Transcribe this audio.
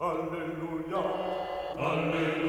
Alleluia. Alleluia,